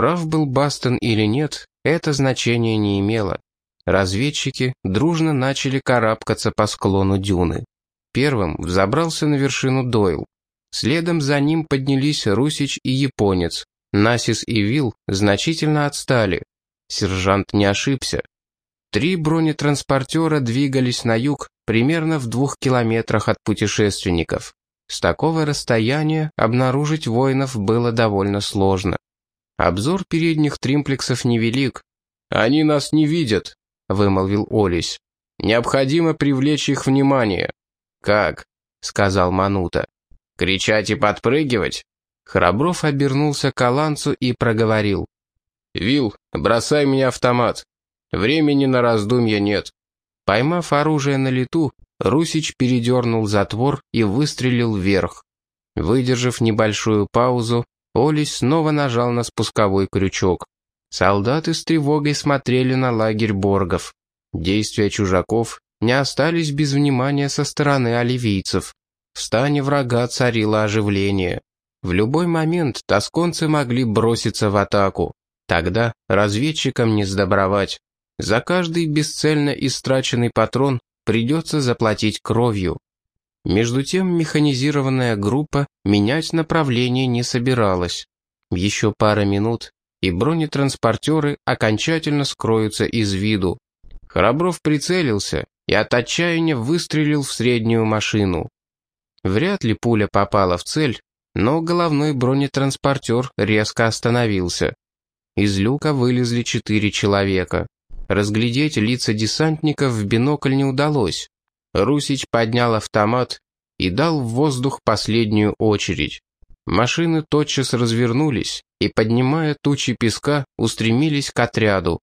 Прав был Бастон или нет, это значение не имело. Разведчики дружно начали карабкаться по склону дюны. Первым взобрался на вершину Дойл. Следом за ним поднялись Русич и Японец. Насис и Вил значительно отстали. Сержант не ошибся. Три бронетранспортера двигались на юг примерно в двух километрах от путешественников. С такого расстояния обнаружить воинов было довольно сложно. Обзор передних тримплексов невелик. «Они нас не видят», — вымолвил Олесь. «Необходимо привлечь их внимание». «Как?» — сказал Манута. «Кричать и подпрыгивать?» Храбров обернулся к Аланцу и проговорил. «Вил, бросай мне автомат. Времени на раздумья нет». Поймав оружие на лету, Русич передернул затвор и выстрелил вверх. Выдержав небольшую паузу, Олесь снова нажал на спусковой крючок. Солдаты с тревогой смотрели на лагерь боргов. Действия чужаков не остались без внимания со стороны оливийцев. В стане врага царило оживление. В любой момент тосконцы могли броситься в атаку. Тогда разведчикам не сдобровать. За каждый бесцельно истраченный патрон придется заплатить кровью. Между тем механизированная группа менять направление не собиралась. Еще пара минут, и бронетранспортеры окончательно скроются из виду. Храбров прицелился и от отчаяния выстрелил в среднюю машину. Вряд ли пуля попала в цель, но головной бронетранспортер резко остановился. Из люка вылезли четыре человека. Разглядеть лица десантников в бинокль не удалось. Русич поднял автомат и дал в воздух последнюю очередь. Машины тотчас развернулись и, поднимая тучи песка, устремились к отряду.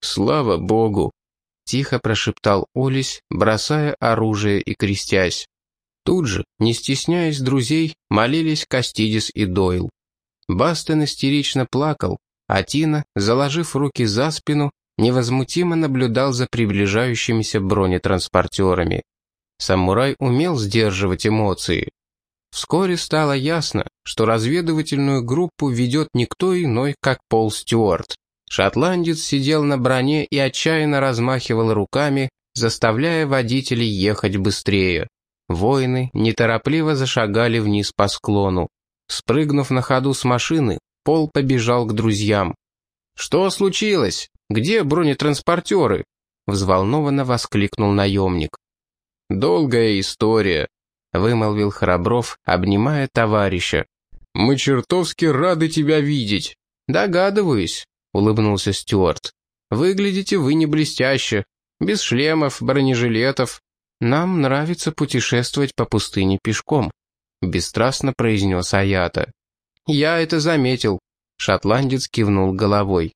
«Слава Богу!» — тихо прошептал Олесь, бросая оружие и крестясь. Тут же, не стесняясь друзей, молились Кастидис и Дойл. Бастон истерично плакал, а Тина, заложив руки за спину, невозмутимо наблюдал за приближающимися бронетранспортерами. Самурай умел сдерживать эмоции. Вскоре стало ясно, что разведывательную группу ведет никто иной, как Пол Стюарт. Шотландец сидел на броне и отчаянно размахивал руками, заставляя водителей ехать быстрее. Воины неторопливо зашагали вниз по склону. Спрыгнув на ходу с машины, Пол побежал к друзьям. «Что случилось? Где бронетранспортеры?» Взволнованно воскликнул наемник. «Долгая история», — вымолвил Храбров, обнимая товарища. «Мы чертовски рады тебя видеть». «Догадываюсь», — улыбнулся Стюарт. «Выглядите вы не блестяще, без шлемов, бронежилетов, «Нам нравится путешествовать по пустыне пешком», — бесстрастно произнес Аята. «Я это заметил», — шотландец кивнул головой.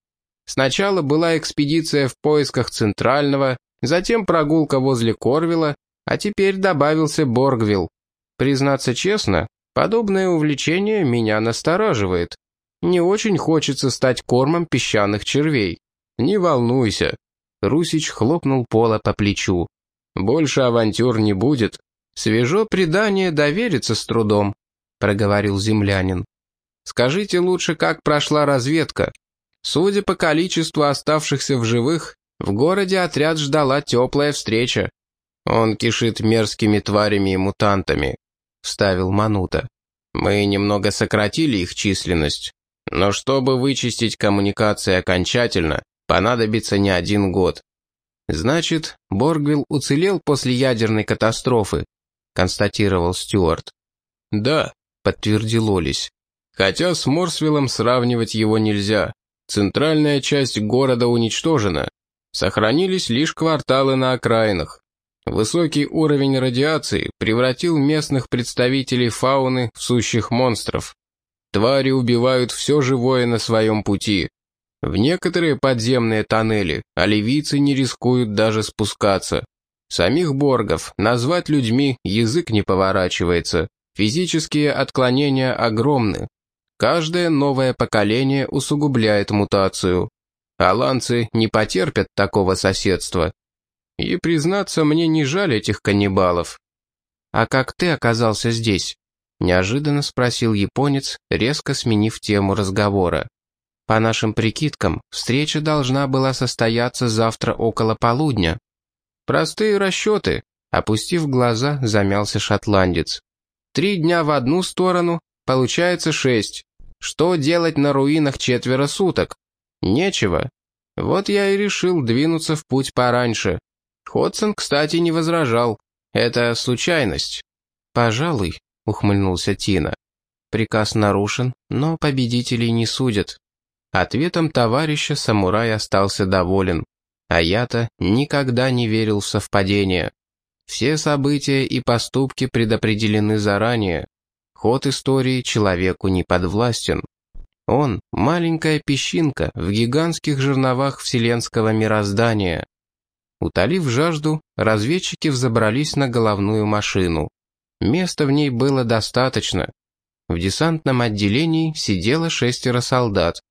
«Сначала была экспедиция в поисках Центрального, затем прогулка возле Корвилла, а теперь добавился Боргвилл. Признаться честно, подобное увлечение меня настораживает. Не очень хочется стать кормом песчаных червей. Не волнуйся». Русич хлопнул Пола по плечу. Больше авантюр не будет. Свежо предание довериться с трудом», — проговорил землянин. «Скажите лучше, как прошла разведка. Судя по количеству оставшихся в живых, в городе отряд ждала теплая встреча. Он кишит мерзкими тварями и мутантами», — вставил Манута. «Мы немного сократили их численность, но чтобы вычистить коммуникации окончательно, понадобится не один год. «Значит, Боргвилл уцелел после ядерной катастрофы», — констатировал Стюарт. «Да», — подтвердил Олесь. «Хотя с Морсвиллом сравнивать его нельзя. Центральная часть города уничтожена. Сохранились лишь кварталы на окраинах. Высокий уровень радиации превратил местных представителей фауны в сущих монстров. Твари убивают все живое на своем пути, в некоторые подземные тоннели оливийцы не рискуют даже спускаться. Самих боргов назвать людьми язык не поворачивается. Физические отклонения огромны. Каждое новое поколение усугубляет мутацию. Аланцы не потерпят такого соседства. И, признаться, мне не жаль этих каннибалов. «А как ты оказался здесь?» — неожиданно спросил японец, резко сменив тему разговора. По нашим прикидкам, встреча должна была состояться завтра около полудня. Простые расчеты, опустив глаза, замялся шотландец. Три дня в одну сторону, получается шесть. Что делать на руинах четверо суток? Нечего. Вот я и решил двинуться в путь пораньше. Ходсон, кстати, не возражал. Это случайность. «Пожалуй», — ухмыльнулся Тина. «Приказ нарушен, но победителей не судят». Ответом товарища самурай остался доволен. А я-то никогда не верил в совпадения. Все события и поступки предопределены заранее. Ход истории человеку не подвластен. Он — маленькая песчинка в гигантских жерновах вселенского мироздания. Утолив жажду, разведчики взобрались на головную машину. Места в ней было достаточно. В десантном отделении сидело шестеро солдат.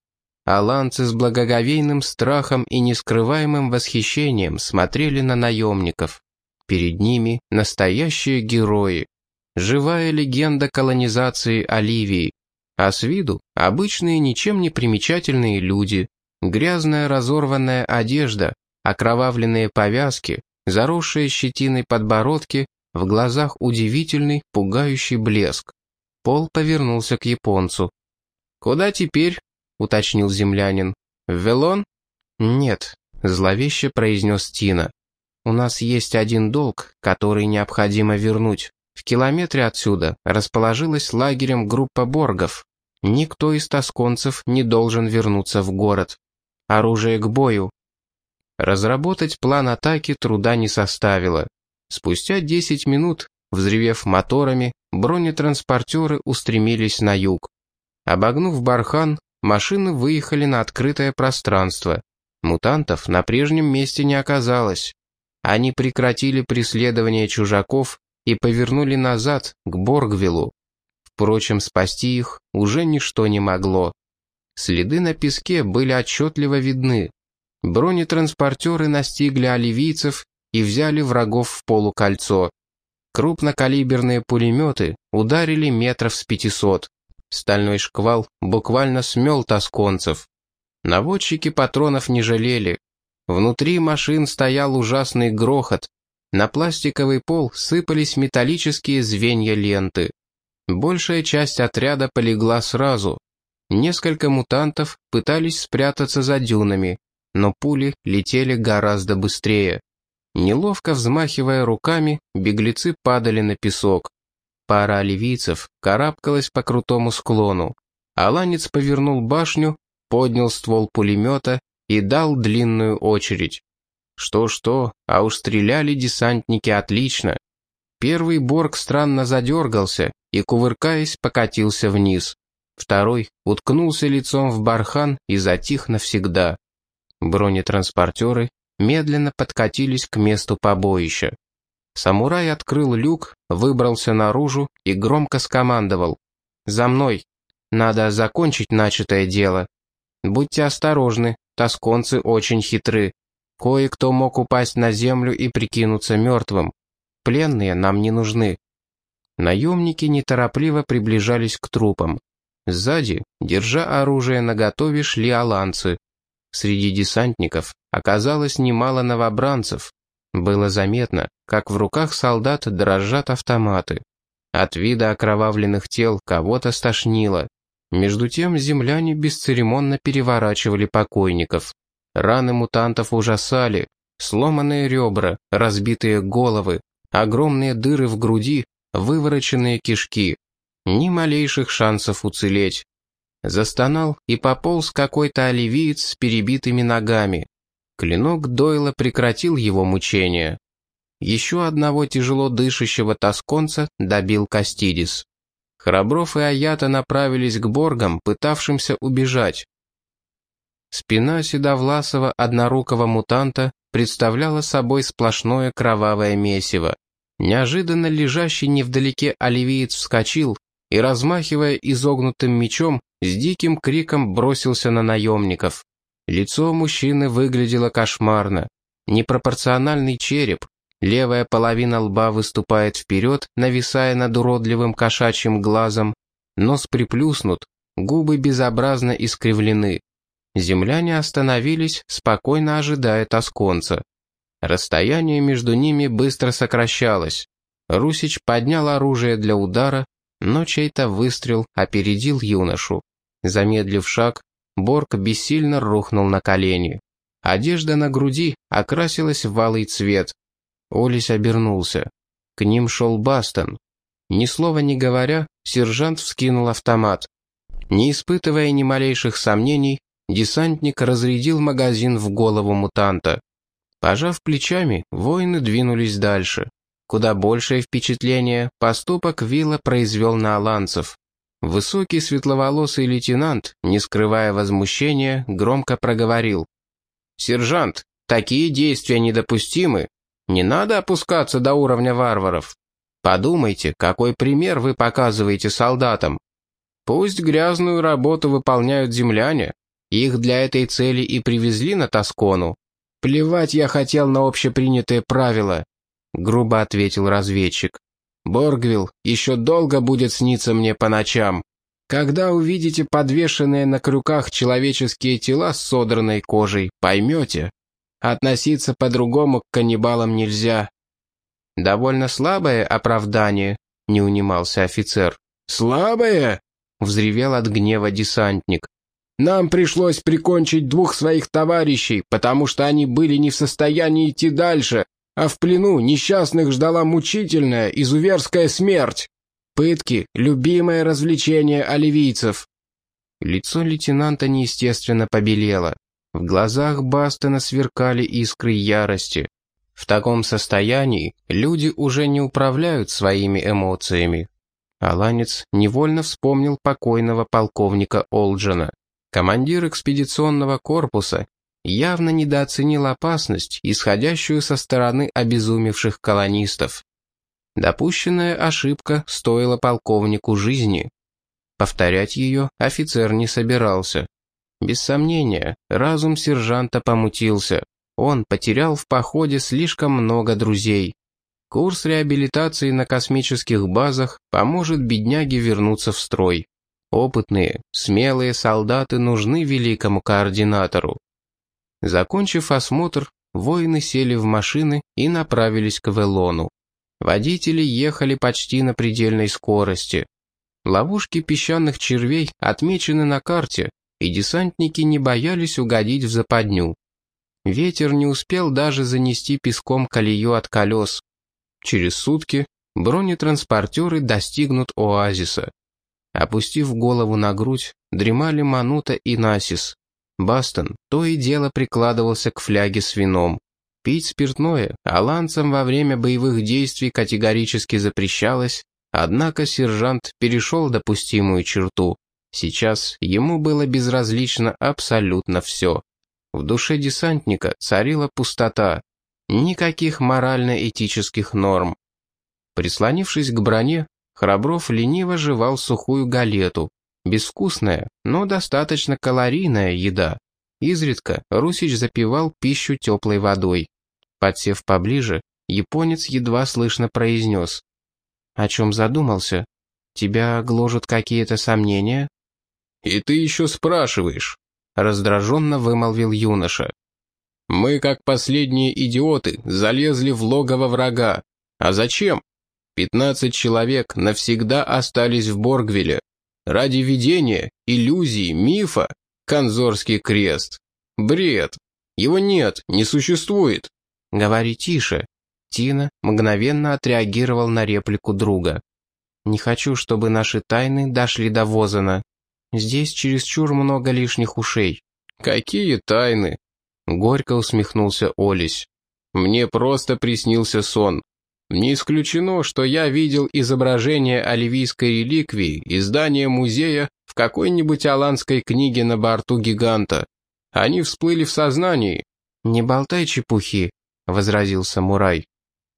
Аланцы с благоговейным страхом и нескрываемым восхищением смотрели на наемников. Перед ними настоящие герои. Живая легенда колонизации Оливии. А с виду обычные ничем не примечательные люди. Грязная разорванная одежда, окровавленные повязки, заросшие щетиной подбородки, в глазах удивительный, пугающий блеск. Пол повернулся к японцу. «Куда теперь?» — уточнил землянин. «В Велон?» «Нет», — зловеще произнес Тина. «У нас есть один долг, который необходимо вернуть. В километре отсюда расположилась лагерем группа боргов. Никто из тосконцев не должен вернуться в город. Оружие к бою». Разработать план атаки труда не составило. Спустя 10 минут, взревев моторами, бронетранспортеры устремились на юг. Обогнув бархан, машины выехали на открытое пространство. Мутантов на прежнем месте не оказалось. Они прекратили преследование чужаков и повернули назад, к Боргвиллу. Впрочем, спасти их уже ничто не могло. Следы на песке были отчетливо видны. Бронетранспортеры настигли оливийцев и взяли врагов в полукольцо. Крупнокалиберные пулеметы ударили метров с пятисот. Стальной шквал буквально смел тосконцев. Наводчики патронов не жалели. Внутри машин стоял ужасный грохот. На пластиковый пол сыпались металлические звенья ленты. Большая часть отряда полегла сразу. Несколько мутантов пытались спрятаться за дюнами, но пули летели гораздо быстрее. Неловко взмахивая руками, беглецы падали на песок. Пара оливийцев карабкалась по крутому склону. Аланец повернул башню, поднял ствол пулемета и дал длинную очередь. Что-что, а уж стреляли десантники отлично. Первый борг странно задергался и, кувыркаясь, покатился вниз. Второй уткнулся лицом в бархан и затих навсегда. Бронетранспортеры медленно подкатились к месту побоища. Самурай открыл люк, выбрался наружу и громко скомандовал. «За мной! Надо закончить начатое дело. Будьте осторожны, тосконцы очень хитры. Кое-кто мог упасть на землю и прикинуться мертвым. Пленные нам не нужны». Наемники неторопливо приближались к трупам. Сзади, держа оружие наготове, шли аланцы. Среди десантников оказалось немало новобранцев. Было заметно, как в руках солдат дрожат автоматы. От вида окровавленных тел кого-то стошнило. Между тем земляне бесцеремонно переворачивали покойников. Раны мутантов ужасали. Сломанные ребра, разбитые головы, огромные дыры в груди, вывороченные кишки. Ни малейших шансов уцелеть. Застонал и пополз какой-то оливиец с перебитыми ногами. Клинок Дойла прекратил его мучения. Еще одного тяжело дышащего тосконца добил Кастидис. Храбров и Аята направились к боргам, пытавшимся убежать. Спина седовласого однорукого мутанта представляла собой сплошное кровавое месиво. Неожиданно лежащий невдалеке оливиец вскочил и, размахивая изогнутым мечом, с диким криком бросился на наемников. Лицо мужчины выглядело кошмарно. Непропорциональный череп, левая половина лба выступает вперед, нависая над уродливым кошачьим глазом, нос приплюснут, губы безобразно искривлены. Земляне остановились, спокойно ожидая тосконца. Расстояние между ними быстро сокращалось. Русич поднял оружие для удара, но чей-то выстрел опередил юношу. Замедлив шаг, Борг бессильно рухнул на колени. Одежда на груди окрасилась в алый цвет. Олесь обернулся. К ним шел Бастон. Ни слова не говоря, сержант вскинул автомат. Не испытывая ни малейших сомнений, десантник разрядил магазин в голову мутанта. Пожав плечами, воины двинулись дальше. Куда большее впечатление поступок Вилла произвел на аланцев. Высокий светловолосый лейтенант, не скрывая возмущения, громко проговорил. «Сержант, такие действия недопустимы. Не надо опускаться до уровня варваров. Подумайте, какой пример вы показываете солдатам. Пусть грязную работу выполняют земляне. Их для этой цели и привезли на Тоскону. Плевать я хотел на общепринятые правила. — грубо ответил разведчик. «Боргвилл еще долго будет сниться мне по ночам. Когда увидите подвешенные на крюках человеческие тела с содранной кожей, поймете. Относиться по-другому к каннибалам нельзя». «Довольно слабое оправдание», — не унимался офицер. «Слабое?» — взревел от гнева десантник. «Нам пришлось прикончить двух своих товарищей, потому что они были не в состоянии идти дальше, а в плену несчастных ждала мучительная изуверская смерть. Пытки — любимое развлечение оливийцев. Лицо лейтенанта неестественно побелело. В глазах Бастона сверкали искры ярости. В таком состоянии люди уже не управляют своими эмоциями. Аланец невольно вспомнил покойного полковника Олджена. Командир экспедиционного корпуса явно недооценил опасность, исходящую со стороны обезумевших колонистов. Допущенная ошибка стоила полковнику жизни. Повторять ее офицер не собирался. Без сомнения, разум сержанта помутился. Он потерял в походе слишком много друзей. Курс реабилитации на космических базах поможет бедняге вернуться в строй. Опытные, смелые солдаты нужны великому координатору. Закончив осмотр, воины сели в машины и направились к Велону. Водители ехали почти на предельной скорости. Ловушки песчаных червей отмечены на карте, и десантники не боялись угодить в западню. Ветер не успел даже занести песком колею от колес. Через сутки бронетранспортеры достигнут оазиса. Опустив голову на грудь, дремали Манута и Насис. Бастон то и дело прикладывался к фляге с вином. Пить спиртное аланцам во время боевых действий категорически запрещалось, однако сержант перешел допустимую черту. Сейчас ему было безразлично абсолютно все. В душе десантника царила пустота. Никаких морально-этических норм. Прислонившись к броне, Храбров лениво жевал сухую галету, Безвкусная, но достаточно калорийная еда. Изредка Русич запивал пищу теплой водой. Подсев поближе, японец едва слышно произнес. «О чем задумался? Тебя гложут какие-то сомнения?» «И ты еще спрашиваешь?» — раздраженно вымолвил юноша. «Мы, как последние идиоты, залезли в логово врага. А зачем? Пятнадцать человек навсегда остались в Боргвиле. Ради видения, иллюзии, мифа — Конзорский крест. Бред. Его нет, не существует. Говори тише. Тина мгновенно отреагировал на реплику друга. «Не хочу, чтобы наши тайны дошли до Возана. Здесь чересчур много лишних ушей». «Какие тайны?» Горько усмехнулся Олесь. «Мне просто приснился сон. Не исключено, что я видел изображение оливийской реликвии и здание музея в какой-нибудь аланской книге на борту гиганта. Они всплыли в сознании. «Не болтай чепухи», — возразил самурай.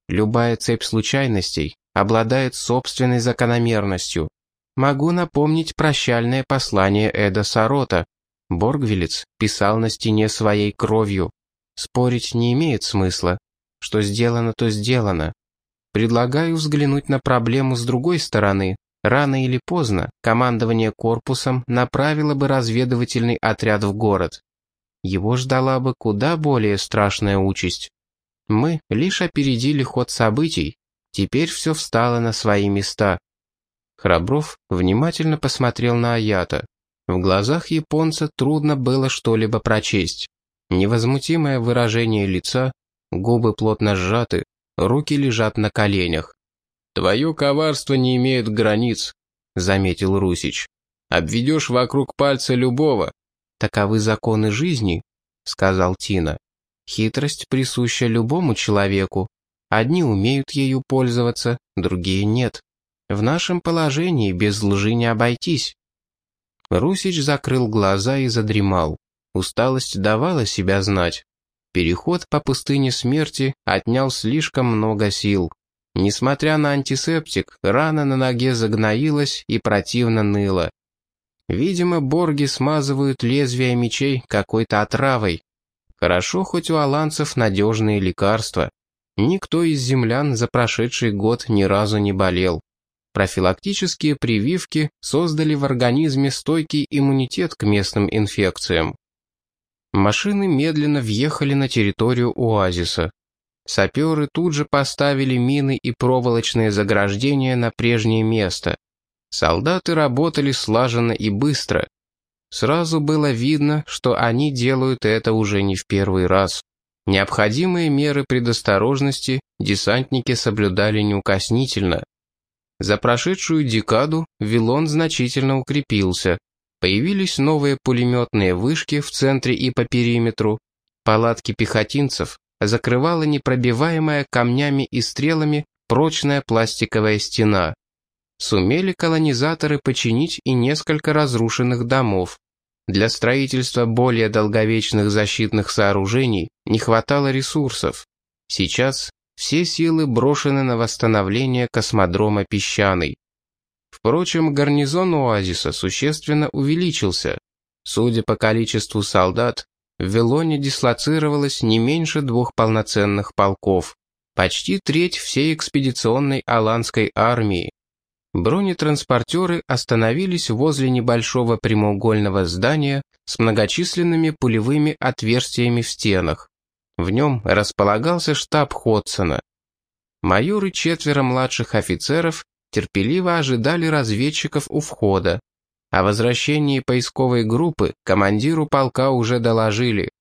«Любая цепь случайностей обладает собственной закономерностью. Могу напомнить прощальное послание Эда Сарота. Боргвилец писал на стене своей кровью. Спорить не имеет смысла. Что сделано, то сделано. Предлагаю взглянуть на проблему с другой стороны, Рано или поздно командование корпусом направило бы разведывательный отряд в город. Его ждала бы куда более страшная участь. Мы лишь опередили ход событий, теперь все встало на свои места. Храбров внимательно посмотрел на Аята. В глазах японца трудно было что-либо прочесть. Невозмутимое выражение лица, губы плотно сжаты, руки лежат на коленях. «Твое коварство не имеет границ», — заметил Русич. «Обведешь вокруг пальца любого». «Таковы законы жизни», — сказал Тина. «Хитрость присуща любому человеку. Одни умеют ею пользоваться, другие нет. В нашем положении без лжи не обойтись». Русич закрыл глаза и задремал. Усталость давала себя знать. Переход по пустыне смерти отнял слишком много сил. Несмотря на антисептик, рана на ноге загноилась и противно ныла. Видимо, борги смазывают лезвия мечей какой-то отравой. Хорошо, хоть у аланцев надежные лекарства. Никто из землян за прошедший год ни разу не болел. Профилактические прививки создали в организме стойкий иммунитет к местным инфекциям. Машины медленно въехали на территорию оазиса. Саперы тут же поставили мины и проволочные заграждения на прежнее место. Солдаты работали слаженно и быстро. Сразу было видно, что они делают это уже не в первый раз. Необходимые меры предосторожности десантники соблюдали неукоснительно. За прошедшую декаду Вилон значительно укрепился. Появились новые пулеметные вышки в центре и по периметру. Палатки пехотинцев закрывала непробиваемая камнями и стрелами прочная пластиковая стена. Сумели колонизаторы починить и несколько разрушенных домов. Для строительства более долговечных защитных сооружений не хватало ресурсов. Сейчас все силы брошены на восстановление космодрома «Песчаный». Впрочем, гарнизон оазиса существенно увеличился. Судя по количеству солдат, в Велоне дислоцировалось не меньше двух полноценных полков. Почти треть всей экспедиционной аланской армии. Бронетранспортеры остановились возле небольшого прямоугольного здания с многочисленными пулевыми отверстиями в стенах. В нем располагался штаб Ходсона. Майор и четверо младших офицеров терпеливо ожидали разведчиков у входа. О возвращении поисковой группы командиру полка уже доложили.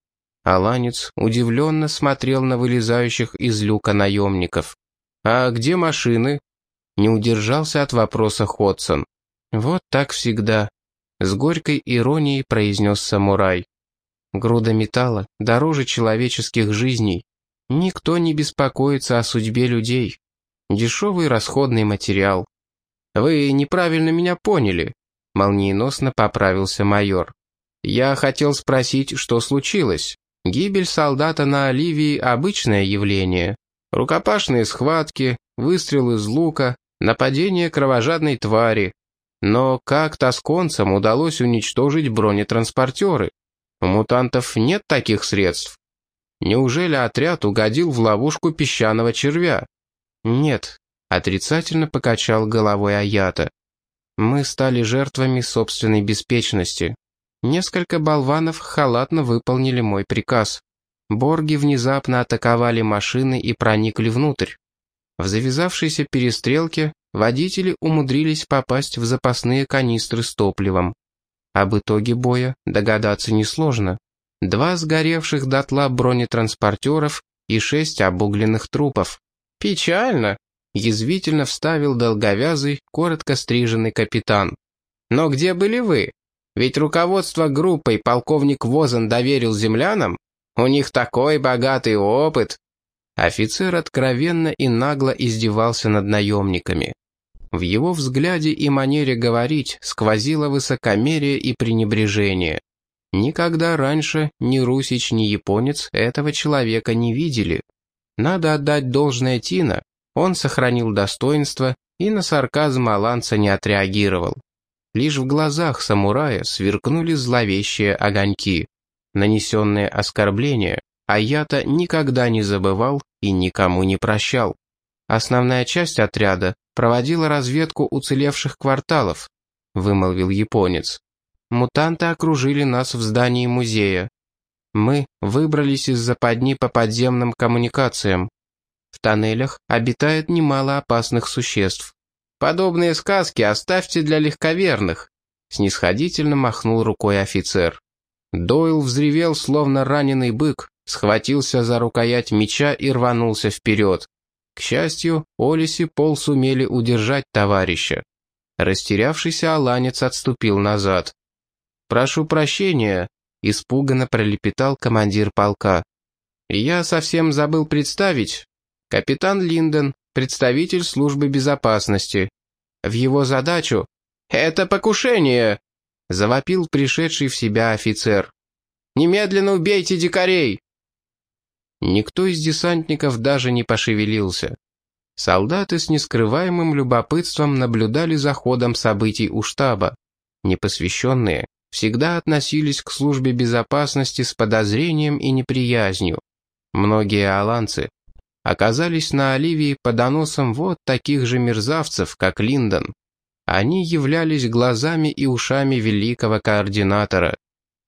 Аланец удивленно смотрел на вылезающих из люка наемников. «А где машины?» Не удержался от вопроса Ходсон. «Вот так всегда», — с горькой иронией произнес самурай. «Груда металла дороже человеческих жизней. Никто не беспокоится о судьбе людей. Дешевый расходный материал. Вы неправильно меня поняли, молниеносно поправился майор. Я хотел спросить, что случилось. Гибель солдата на Оливии – обычное явление. Рукопашные схватки, выстрел из лука, нападение кровожадной твари. Но как тосконцам удалось уничтожить бронетранспортеры? У мутантов нет таких средств. Неужели отряд угодил в ловушку песчаного червя? «Нет», — отрицательно покачал головой Аята. «Мы стали жертвами собственной беспечности. Несколько болванов халатно выполнили мой приказ. Борги внезапно атаковали машины и проникли внутрь. В завязавшейся перестрелке водители умудрились попасть в запасные канистры с топливом. Об итоге боя догадаться несложно. Два сгоревших дотла бронетранспортеров и шесть обугленных трупов. «Печально», — язвительно вставил долговязый, коротко стриженный капитан. «Но где были вы? Ведь руководство группой полковник Возан доверил землянам? У них такой богатый опыт!» Офицер откровенно и нагло издевался над наемниками. В его взгляде и манере говорить сквозило высокомерие и пренебрежение. Никогда раньше ни русич, ни японец этого человека не видели. Надо отдать должное Тина, он сохранил достоинство и на сарказм Аланца не отреагировал. Лишь в глазах самурая сверкнули зловещие огоньки. Нанесенные оскорбления а я-то никогда не забывал и никому не прощал. Основная часть отряда проводила разведку уцелевших кварталов», — вымолвил японец. «Мутанты окружили нас в здании музея. Мы выбрались из западни по подземным коммуникациям. В тоннелях обитает немало опасных существ. Подобные сказки оставьте для легковерных», — снисходительно махнул рукой офицер. Дойл взревел, словно раненый бык, схватился за рукоять меча и рванулся вперед. К счастью, Олис и Пол сумели удержать товарища. Растерявшийся аланец отступил назад. «Прошу прощения», — испуганно пролепетал командир полка. «Я совсем забыл представить. Капитан Линден, представитель службы безопасности. В его задачу...» «Это покушение!» — завопил пришедший в себя офицер. «Немедленно убейте дикарей!» Никто из десантников даже не пошевелился. Солдаты с нескрываемым любопытством наблюдали за ходом событий у штаба. Непосвященные всегда относились к службе безопасности с подозрением и неприязнью. Многие аланцы оказались на Оливии под доносом вот таких же мерзавцев, как Линдон. Они являлись глазами и ушами великого координатора.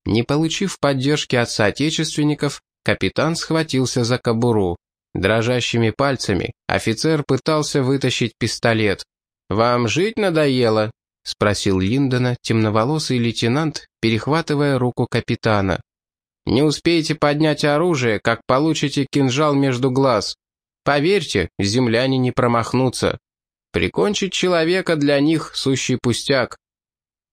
Не получив поддержки от соотечественников, Капитан схватился за кобуру. Дрожащими пальцами офицер пытался вытащить пистолет. «Вам жить надоело?» — спросил Линдона темноволосый лейтенант, перехватывая руку капитана. «Не успеете поднять оружие, как получите кинжал между глаз. Поверьте, земляне не промахнутся. Прикончить человека для них — сущий пустяк».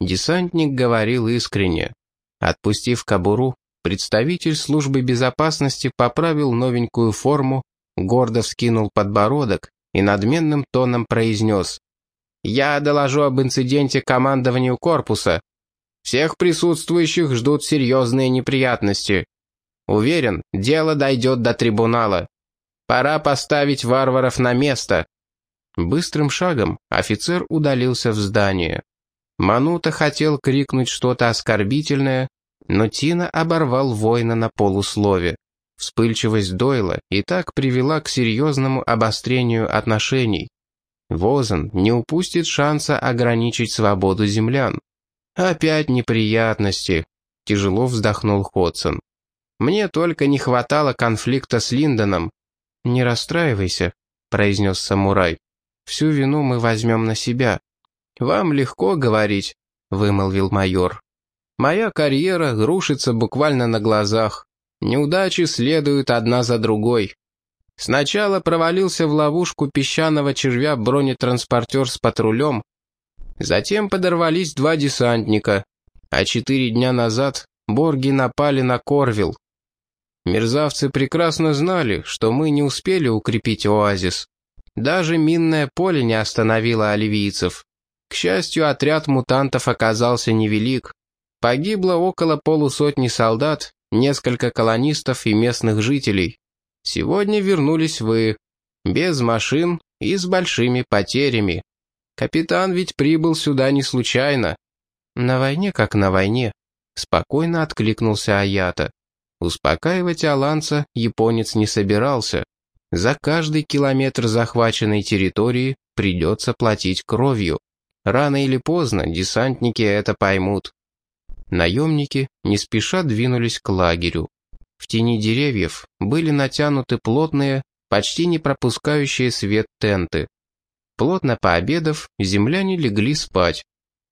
Десантник говорил искренне. Отпустив кобуру, Представитель службы безопасности поправил новенькую форму, гордо вскинул подбородок и надменным тоном произнес. «Я доложу об инциденте командованию корпуса. Всех присутствующих ждут серьезные неприятности. Уверен, дело дойдет до трибунала. Пора поставить варваров на место». Быстрым шагом офицер удалился в здание. Манута хотел крикнуть что-то оскорбительное, но Тина оборвал воина на полуслове. Вспыльчивость Дойла и так привела к серьезному обострению отношений. Возен не упустит шанса ограничить свободу землян. «Опять неприятности», — тяжело вздохнул Ходсон. «Мне только не хватало конфликта с Линдоном». «Не расстраивайся», — произнес самурай. «Всю вину мы возьмем на себя». «Вам легко говорить», — вымолвил майор. Моя карьера рушится буквально на глазах. Неудачи следуют одна за другой. Сначала провалился в ловушку песчаного червя бронетранспортер с патрулем. Затем подорвались два десантника. А четыре дня назад борги напали на Корвилл. Мерзавцы прекрасно знали, что мы не успели укрепить оазис. Даже минное поле не остановило оливийцев. К счастью, отряд мутантов оказался невелик. Погибло около полусотни солдат, несколько колонистов и местных жителей. Сегодня вернулись вы, без машин и с большими потерями. Капитан ведь прибыл сюда не случайно. На войне как на войне, спокойно откликнулся Аята. Успокаивать Аланца японец не собирался. За каждый километр захваченной территории придется платить кровью. Рано или поздно десантники это поймут. Наемники не спеша двинулись к лагерю. В тени деревьев были натянуты плотные, почти не пропускающие свет тенты. Плотно пообедав, земляне легли спать.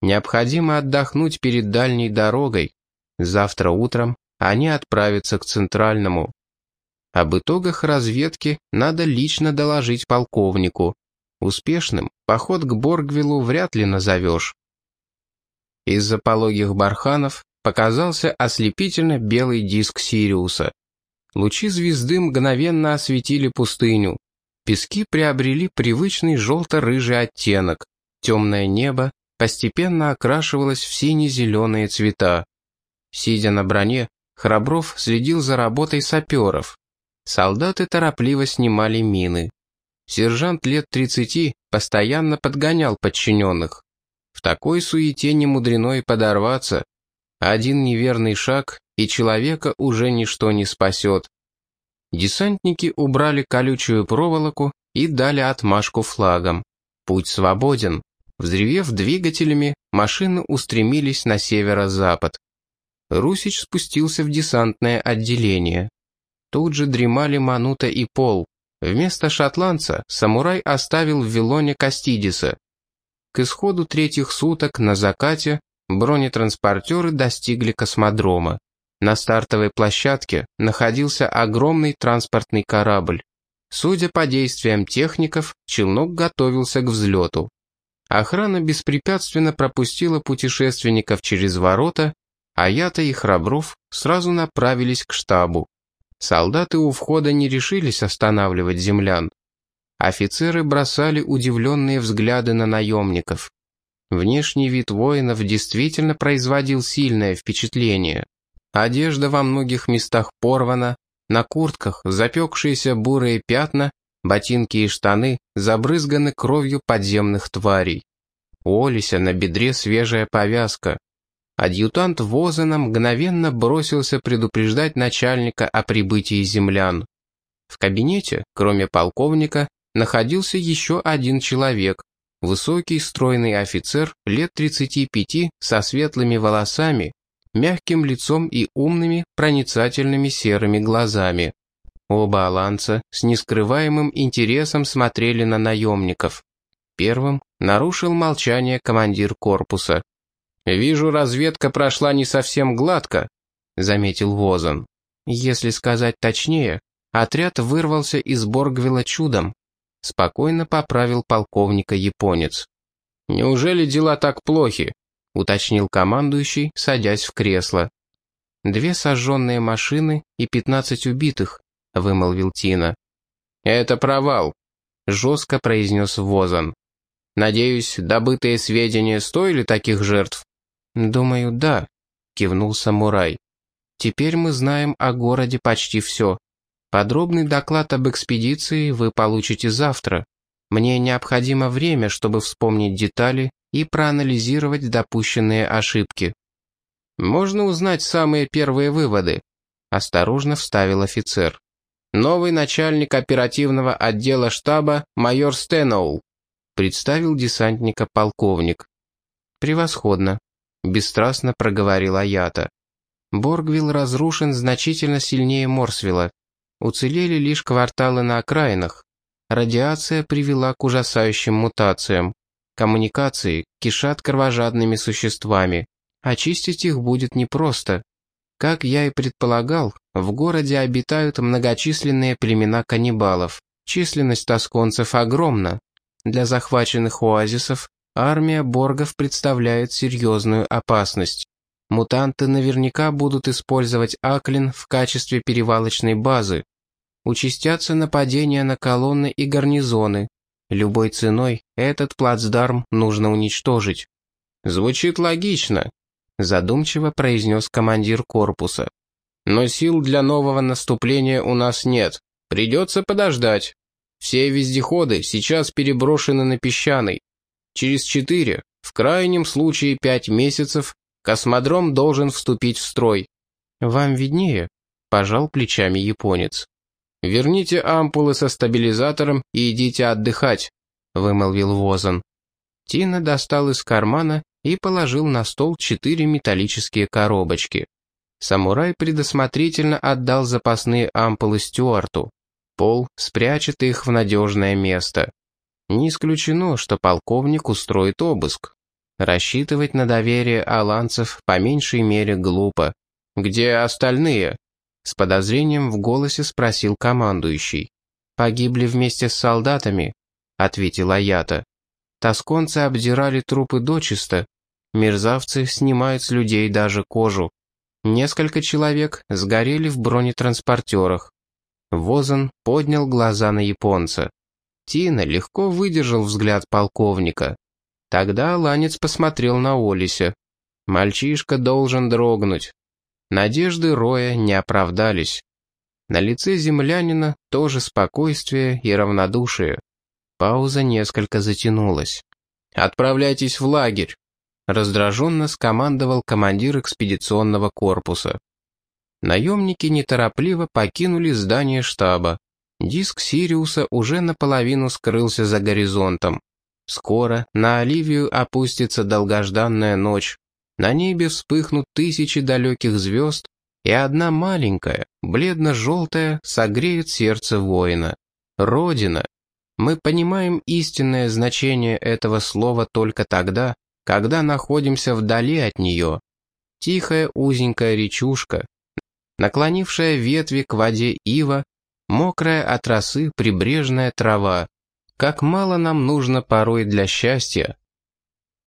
Необходимо отдохнуть перед дальней дорогой. Завтра утром они отправятся к Центральному. Об итогах разведки надо лично доложить полковнику. Успешным поход к Боргвиллу вряд ли назовешь. Из-за пологих барханов показался ослепительно белый диск Сириуса. Лучи звезды мгновенно осветили пустыню. Пески приобрели привычный желто-рыжий оттенок. Темное небо постепенно окрашивалось в сине-зеленые цвета. Сидя на броне, Храбров следил за работой саперов. Солдаты торопливо снимали мины. Сержант лет тридцати постоянно подгонял подчиненных. В такой суете не мудрено и подорваться. Один неверный шаг, и человека уже ничто не спасет. Десантники убрали колючую проволоку и дали отмашку флагом. Путь свободен. Взревев двигателями, машины устремились на северо-запад. Русич спустился в десантное отделение. Тут же дремали Манута и Пол. Вместо шотландца самурай оставил в Вилоне Кастидиса. К исходу третьих суток на закате бронетранспортеры достигли космодрома. На стартовой площадке находился огромный транспортный корабль. Судя по действиям техников, челнок готовился к взлету. Охрана беспрепятственно пропустила путешественников через ворота, а Ята и Храбров сразу направились к штабу. Солдаты у входа не решились останавливать землян. Офицеры бросали удивленные взгляды на наемников. Внешний вид воинов действительно производил сильное впечатление. Одежда во многих местах порвана, на куртках запекшиеся бурые пятна, ботинки и штаны забрызганы кровью подземных тварей. У Олися на бедре свежая повязка. Адъютант Возена мгновенно бросился предупреждать начальника о прибытии землян. В кабинете, кроме полковника, находился еще один человек, высокий стройный офицер лет 35 со светлыми волосами, мягким лицом и умными, проницательными серыми глазами. Оба аланца с нескрываемым интересом смотрели на наемников. Первым нарушил молчание командир корпуса. «Вижу, разведка прошла не совсем гладко», — заметил Возан. «Если сказать точнее, отряд вырвался из Боргвилла чудом», — спокойно поправил полковника японец. «Неужели дела так плохи?» — уточнил командующий, садясь в кресло. «Две сожженные машины и пятнадцать убитых», — вымолвил Тина. «Это провал», — жестко произнес Возан. «Надеюсь, добытые сведения стоили таких жертв?» «Думаю, да», — кивнул самурай. «Теперь мы знаем о городе почти все. Подробный доклад об экспедиции вы получите завтра. Мне необходимо время, чтобы вспомнить детали и проанализировать допущенные ошибки. «Можно узнать самые первые выводы», — осторожно вставил офицер. «Новый начальник оперативного отдела штаба майор Стеноул», — представил десантника полковник. «Превосходно», — бесстрастно проговорил Аята. «Боргвилл разрушен значительно сильнее Морсвилла. Уцелели лишь кварталы на окраинах. Радиация привела к ужасающим мутациям. Коммуникации кишат кровожадными существами. Очистить их будет непросто. Как я и предполагал, в городе обитают многочисленные племена каннибалов. Численность тосконцев огромна. Для захваченных оазисов армия боргов представляет серьезную опасность. Мутанты наверняка будут использовать Аклин в качестве перевалочной базы. Участятся нападения на колонны и гарнизоны, Любой ценой этот плацдарм нужно уничтожить. Звучит логично, задумчиво произнес командир корпуса. Но сил для нового наступления у нас нет. Придется подождать. Все вездеходы сейчас переброшены на песчаный. Через четыре, в крайнем случае пять месяцев, космодром должен вступить в строй. Вам виднее, пожал плечами японец. «Верните ампулы со стабилизатором и идите отдыхать», — вымолвил Возан. Тина достал из кармана и положил на стол четыре металлические коробочки. Самурай предусмотрительно отдал запасные ампулы Стюарту. Пол спрячет их в надежное место. Не исключено, что полковник устроит обыск. Рассчитывать на доверие аланцев по меньшей мере глупо. «Где остальные?» С подозрением в голосе спросил командующий. «Погибли вместе с солдатами», — ответила Ята. «Тосконцы обдирали трупы дочисто. Мерзавцы снимают с людей даже кожу. Несколько человек сгорели в бронетранспортерах. Возан поднял глаза на японца. Тина легко выдержал взгляд полковника. Тогда Ланец посмотрел на Олися. Мальчишка должен дрогнуть. Надежды Роя не оправдались. На лице землянина тоже спокойствие и равнодушие. Пауза несколько затянулась. «Отправляйтесь в лагерь», — раздраженно скомандовал командир экспедиционного корпуса. Наемники неторопливо покинули здание штаба. Диск Сириуса уже наполовину скрылся за горизонтом. Скоро на Оливию опустится долгожданная ночь. На небе вспыхнут тысячи далеких звезд, и одна маленькая, бледно-желтая, согреет сердце воина. Родина. Мы понимаем истинное значение этого слова только тогда, когда находимся вдали от нее. Тихая узенькая речушка, наклонившая ветви к воде ива, мокрая от росы прибрежная трава. Как мало нам нужно порой для счастья,